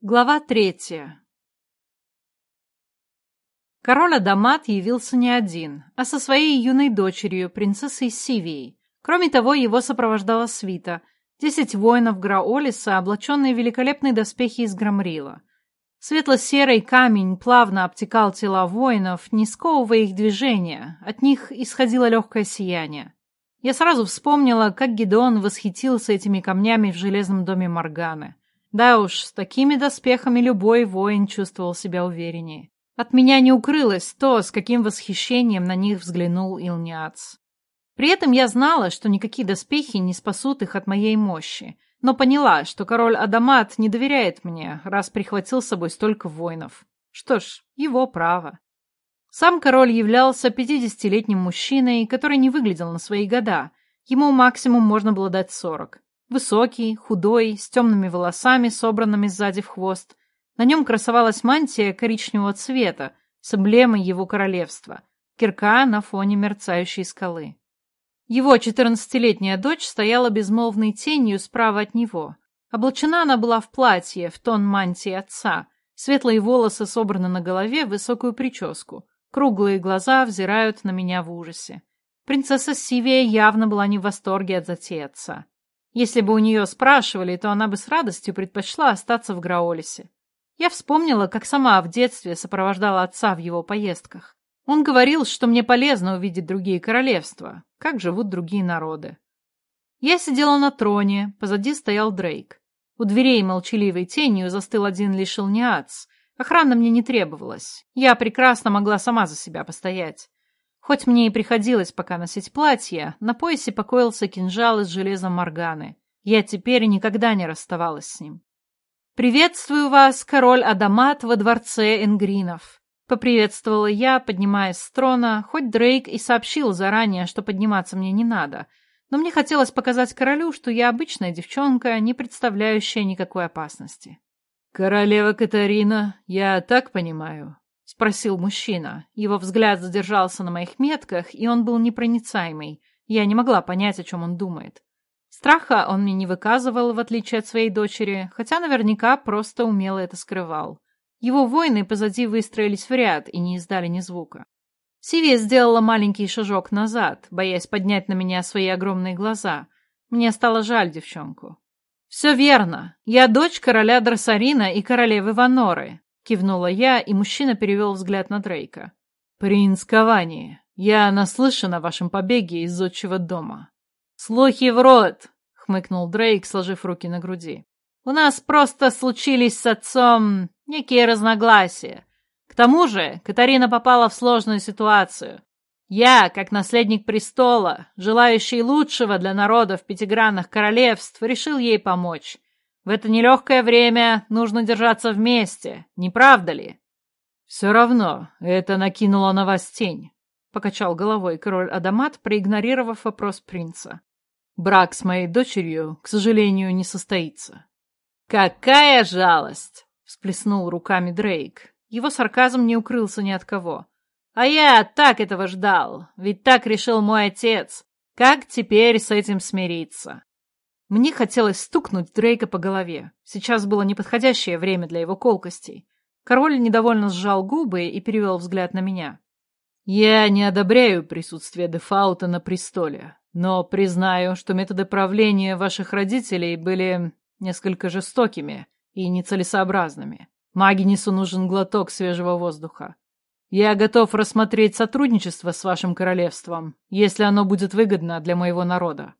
Глава третья. Король Адамат явился не один, а со своей юной дочерью, принцессой Сивией. Кроме того, его сопровождала свита — десять воинов Граолиса, облаченные в великолепные доспехи из Грамрила. Светло-серый камень плавно обтекал тела воинов, не сковывая их движения, от них исходило легкое сияние. Я сразу вспомнила, как Гидеон восхитился этими камнями в железном доме Морганы. Да уж, с такими доспехами любой воин чувствовал себя увереннее. От меня не укрылось то, с каким восхищением на них взглянул Илниац. При этом я знала, что никакие доспехи не спасут их от моей мощи, но поняла, что король Адамат не доверяет мне, раз прихватил с собой столько воинов. Что ж, его право. Сам король являлся пятидесятилетним мужчиной, который не выглядел на свои года. Ему максимум можно было дать сорок. Высокий, худой, с темными волосами, собранными сзади в хвост. На нем красовалась мантия коричневого цвета с эмблемой его королевства — кирка на фоне мерцающей скалы. Его четырнадцатилетняя дочь стояла безмолвной тенью справа от него. Облачена она была в платье, в тон мантии отца. Светлые волосы собраны на голове в высокую прическу. Круглые глаза взирают на меня в ужасе. Принцесса Сивия явно была не в восторге от затеи отца. Если бы у нее спрашивали, то она бы с радостью предпочла остаться в Граолисе. Я вспомнила, как сама в детстве сопровождала отца в его поездках. Он говорил, что мне полезно увидеть другие королевства, как живут другие народы. Я сидела на троне, позади стоял Дрейк. У дверей молчаливой тенью застыл один лишь Илниац. Охрана мне не требовалась. Я прекрасно могла сама за себя постоять. Хоть мне и приходилось пока носить платье, на поясе покоился кинжал из железа Морганы. Я теперь никогда не расставалась с ним. «Приветствую вас, король Адамат во дворце Энгринов», — поприветствовала я, поднимаясь с трона, хоть Дрейк и сообщил заранее, что подниматься мне не надо, но мне хотелось показать королю, что я обычная девчонка, не представляющая никакой опасности. «Королева Катарина, я так понимаю, — спросил мужчина. Его взгляд задержался на моих метках, и он был непроницаемый. Я не могла понять, о чем он думает. Страха он мне не выказывал, в отличие от своей дочери, хотя наверняка просто умело это скрывал. Его воины позади выстроились в ряд и не издали ни звука. Сивия сделала маленький шажок назад, боясь поднять на меня свои огромные глаза. Мне стало жаль девчонку. «Все верно. Я дочь короля Дросарина и королевы Ваноры. Кивнула я, и мужчина перевел взгляд на Дрейка. «Принц Кавани, я наслышан о вашем побеге из отчего дома». «Слухи в рот!» — хмыкнул Дрейк, сложив руки на груди. «У нас просто случились с отцом некие разногласия. К тому же Катарина попала в сложную ситуацию. Я, как наследник престола, желающий лучшего для народов пятигранных королевств, решил ей помочь. В это нелегкое время нужно держаться вместе, не правда ли? Все равно, это накинуло на вас тень, — покачал головой король Адамат, проигнорировав вопрос принца. Брак с моей дочерью, к сожалению, не состоится. «Какая жалость!» — всплеснул руками Дрейк. Его сарказм не укрылся ни от кого. «А я так этого ждал, ведь так решил мой отец. Как теперь с этим смириться?» Мне хотелось стукнуть Дрейка по голове. Сейчас было неподходящее время для его колкостей. Король недовольно сжал губы и перевел взгляд на меня. «Я не одобряю присутствие Дефаута на престоле, но признаю, что методы правления ваших родителей были несколько жестокими и нецелесообразными. Магинису нужен глоток свежего воздуха. Я готов рассмотреть сотрудничество с вашим королевством, если оно будет выгодно для моего народа.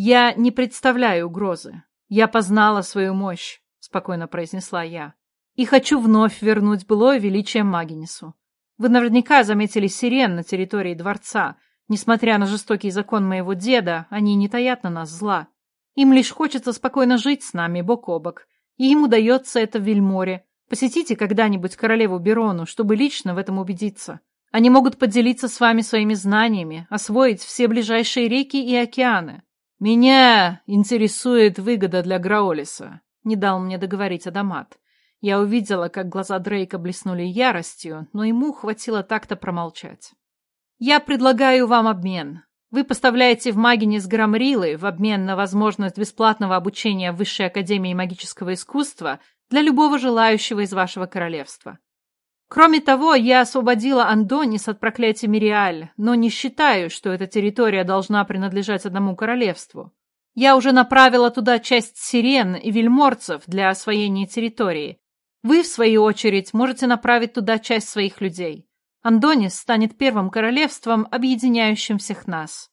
«Я не представляю угрозы. Я познала свою мощь», — спокойно произнесла я. «И хочу вновь вернуть былое величие Магинису. Вы наверняка заметили сирен на территории дворца. Несмотря на жестокий закон моего деда, они не таят на нас зла. Им лишь хочется спокойно жить с нами бок о бок. И им удается это в Вельморе. Посетите когда-нибудь королеву Берону, чтобы лично в этом убедиться. Они могут поделиться с вами своими знаниями, освоить все ближайшие реки и океаны. «Меня интересует выгода для Граолиса», — не дал мне договорить Адамат. Я увидела, как глаза Дрейка блеснули яростью, но ему хватило так-то промолчать. «Я предлагаю вам обмен. Вы поставляете в Магинис Грамрилы в обмен на возможность бесплатного обучения в Высшей Академии Магического Искусства для любого желающего из вашего королевства. Кроме того, я освободила Андонис от проклятия Мириаль, но не считаю, что эта территория должна принадлежать одному королевству. Я уже направила туда часть сирен и вельморцев для освоения территории. Вы, в свою очередь, можете направить туда часть своих людей. Андонис станет первым королевством, объединяющим всех нас.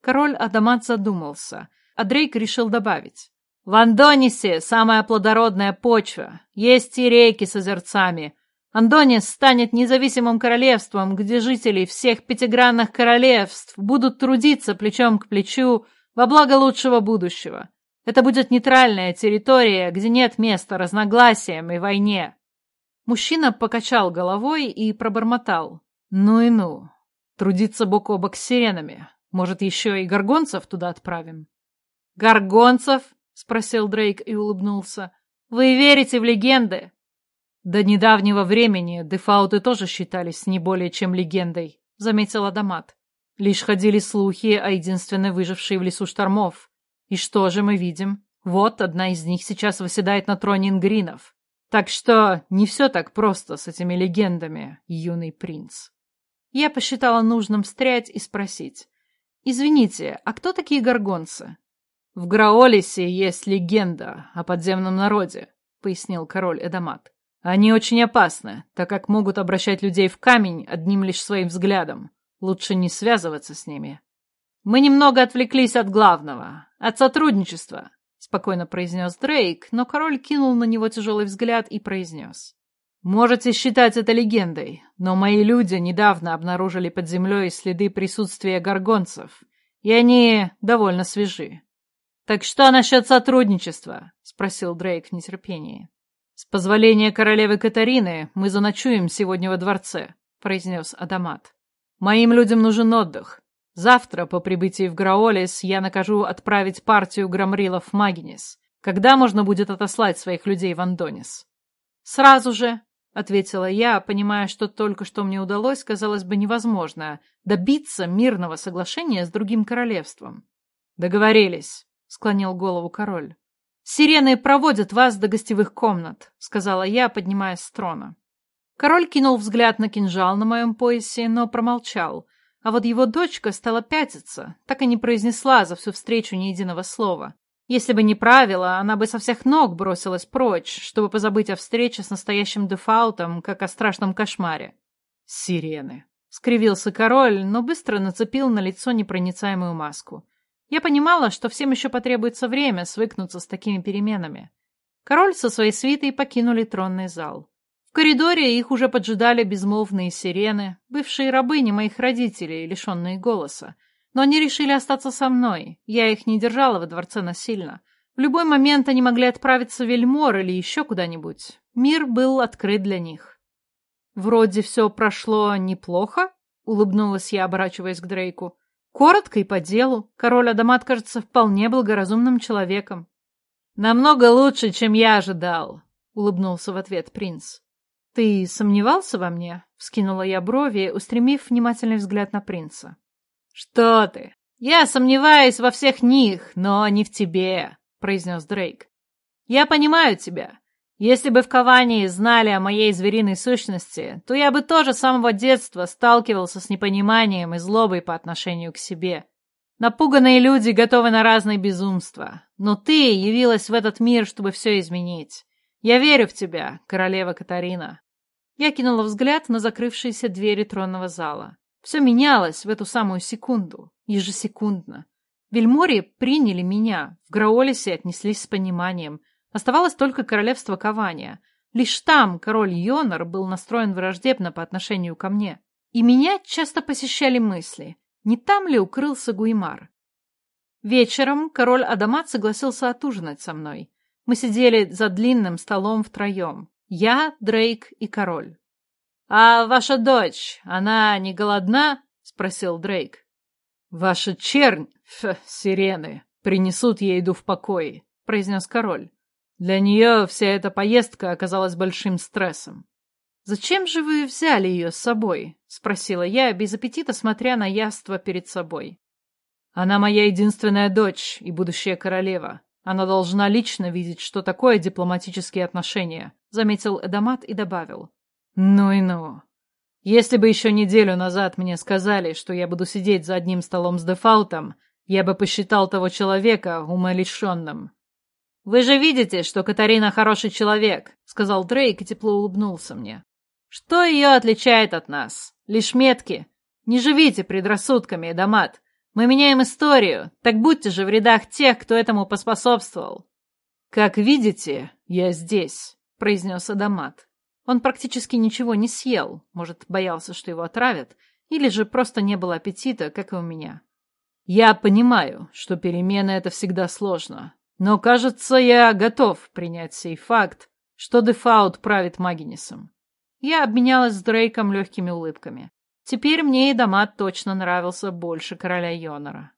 Король Адамат задумался, а Дрейк решил добавить. В Андонисе самая плодородная почва, есть и реки с озерцами — Андонис станет независимым королевством, где жители всех пятигранных королевств будут трудиться плечом к плечу во благо лучшего будущего. Это будет нейтральная территория, где нет места разногласиям и войне. Мужчина покачал головой и пробормотал. Ну и ну. Трудиться бок о бок с сиренами. Может, еще и горгонцев туда отправим? Горгонцев? Спросил Дрейк и улыбнулся. Вы верите в легенды? До недавнего времени дефауты тоже считались не более чем легендой, заметил Адамат. Лишь ходили слухи о единственной выжившей в лесу штормов. И что же мы видим? Вот одна из них сейчас восседает на троне ингринов. Так что не все так просто с этими легендами, юный принц. Я посчитала нужным встрять и спросить. «Извините, а кто такие горгонцы?» «В Граолисе есть легенда о подземном народе», — пояснил король Эдамат. Они очень опасны, так как могут обращать людей в камень одним лишь своим взглядом. Лучше не связываться с ними. Мы немного отвлеклись от главного, от сотрудничества, спокойно произнес Дрейк, но король кинул на него тяжелый взгляд и произнес. Можете считать это легендой, но мои люди недавно обнаружили под землей следы присутствия горгонцев, и они довольно свежи. «Так что насчет сотрудничества?» — спросил Дрейк в нетерпении. «С позволения королевы Катарины мы заночуем сегодня во дворце», — произнес Адамат. «Моим людям нужен отдых. Завтра, по прибытии в Граолис, я накажу отправить партию грамрилов в Магинис. Когда можно будет отослать своих людей в Андонис?» «Сразу же», — ответила я, понимая, что только что мне удалось, казалось бы, невозможно добиться мирного соглашения с другим королевством. «Договорились», — склонил голову король. «Сирены проводят вас до гостевых комнат», — сказала я, поднимаясь с трона. Король кинул взгляд на кинжал на моем поясе, но промолчал, а вот его дочка стала пятиться, так и не произнесла за всю встречу ни единого слова. Если бы не правило, она бы со всех ног бросилась прочь, чтобы позабыть о встрече с настоящим дефаутом, как о страшном кошмаре. «Сирены», — скривился король, но быстро нацепил на лицо непроницаемую маску. Я понимала, что всем еще потребуется время свыкнуться с такими переменами. Король со своей свитой покинули тронный зал. В коридоре их уже поджидали безмолвные сирены, бывшие рабыни моих родителей, лишенные голоса. Но они решили остаться со мной, я их не держала во дворце насильно. В любой момент они могли отправиться в Вельмор или еще куда-нибудь. Мир был открыт для них. «Вроде все прошло неплохо», — улыбнулась я, оборачиваясь к Дрейку. Коротко и по делу. Король Адамат кажется вполне благоразумным человеком. «Намного лучше, чем я ожидал», — улыбнулся в ответ принц. «Ты сомневался во мне?» — вскинула я брови, устремив внимательный взгляд на принца. «Что ты? Я сомневаюсь во всех них, но не в тебе», — произнес Дрейк. «Я понимаю тебя. Если бы в Кавании знали о моей звериной сущности, то я бы тоже с самого детства сталкивался с непониманием и злобой по отношению к себе. Напуганные люди готовы на разные безумства. Но ты явилась в этот мир, чтобы все изменить. Я верю в тебя, королева Катарина. Я кинула взгляд на закрывшиеся двери тронного зала. Все менялось в эту самую секунду, ежесекундно. Вельмори приняли меня, в Граолисе отнеслись с пониманием — Оставалось только королевство Кавания. Лишь там король Йонар был настроен враждебно по отношению ко мне. И меня часто посещали мысли, не там ли укрылся Гуймар. Вечером король Адамат согласился отужинать со мной. Мы сидели за длинным столом втроем. Я, Дрейк и король. «А ваша дочь, она не голодна?» — спросил Дрейк. «Ваша чернь, ф, сирены, принесут ей еду в покое», — произнес король. Для нее вся эта поездка оказалась большим стрессом. «Зачем же вы взяли ее с собой?» — спросила я, без аппетита смотря на яство перед собой. «Она моя единственная дочь и будущая королева. Она должна лично видеть, что такое дипломатические отношения, заметил Эдамат и добавил. Ну и ну. Если бы еще неделю назад мне сказали, что я буду сидеть за одним столом с дефаутом, я бы посчитал того человека умалишенным. «Вы же видите, что Катарина хороший человек», — сказал Дрейк и тепло улыбнулся мне. «Что ее отличает от нас? Лишь метки. Не живите предрассудками, Эдамат. Мы меняем историю, так будьте же в рядах тех, кто этому поспособствовал». «Как видите, я здесь», — произнес Адамат. Он практически ничего не съел, может, боялся, что его отравят, или же просто не было аппетита, как и у меня. Я понимаю, что перемены — это всегда сложно, но, кажется, я готов принять сей факт, что Дефаут правит Магинисом. Я обменялась с Дрейком легкими улыбками. Теперь мне и Дамат точно нравился больше короля Йонора.